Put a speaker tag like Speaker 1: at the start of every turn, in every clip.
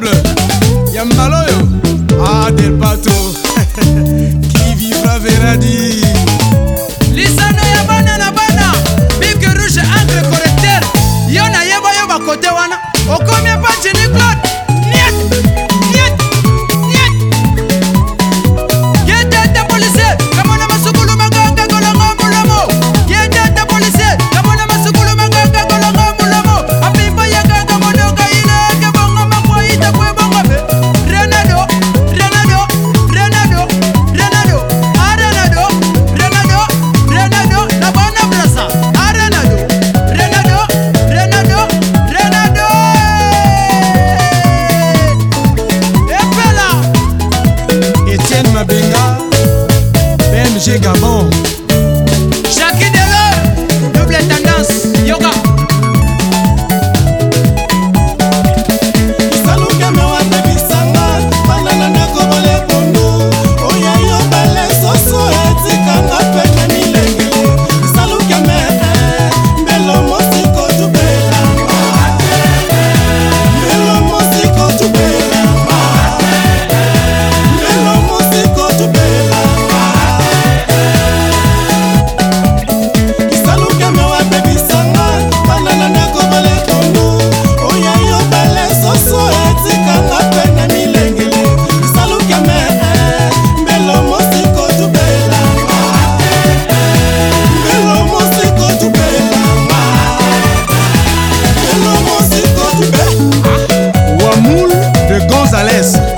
Speaker 1: diable. Y'a mal J'ai Gabon. es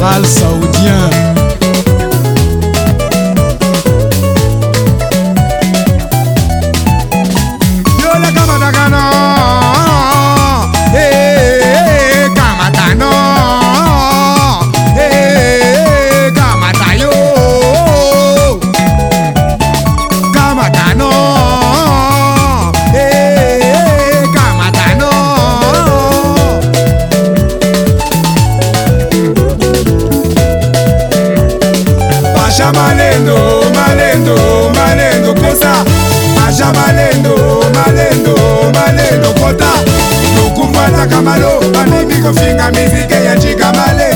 Speaker 2: falso malendo malendo malendo kota nokumbwanaka malo banemikofinga mizike yacika male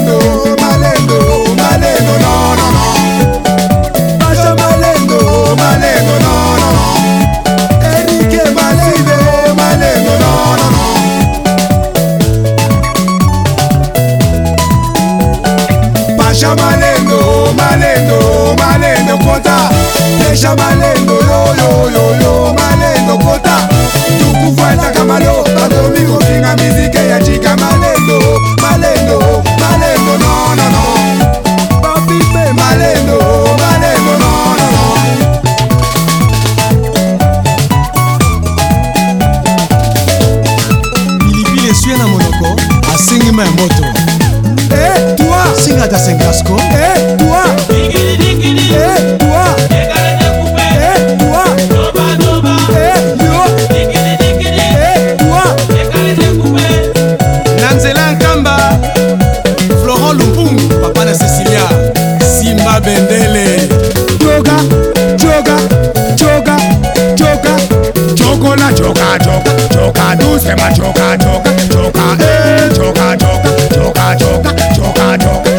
Speaker 1: Renata Sengasco. Eh, toi. Eh, toi. Eh, toi. Eh, toi. Eh, toi. Nanzela Nkamba. Florent Lumbung, papa na Cecilia.
Speaker 2: Simba Bendele. Joga, joga, joga, joga. Jogola, joga, joga, joga, doucement, joga, joga, joga, eh, joga, joga, joga, joga, joga, joga.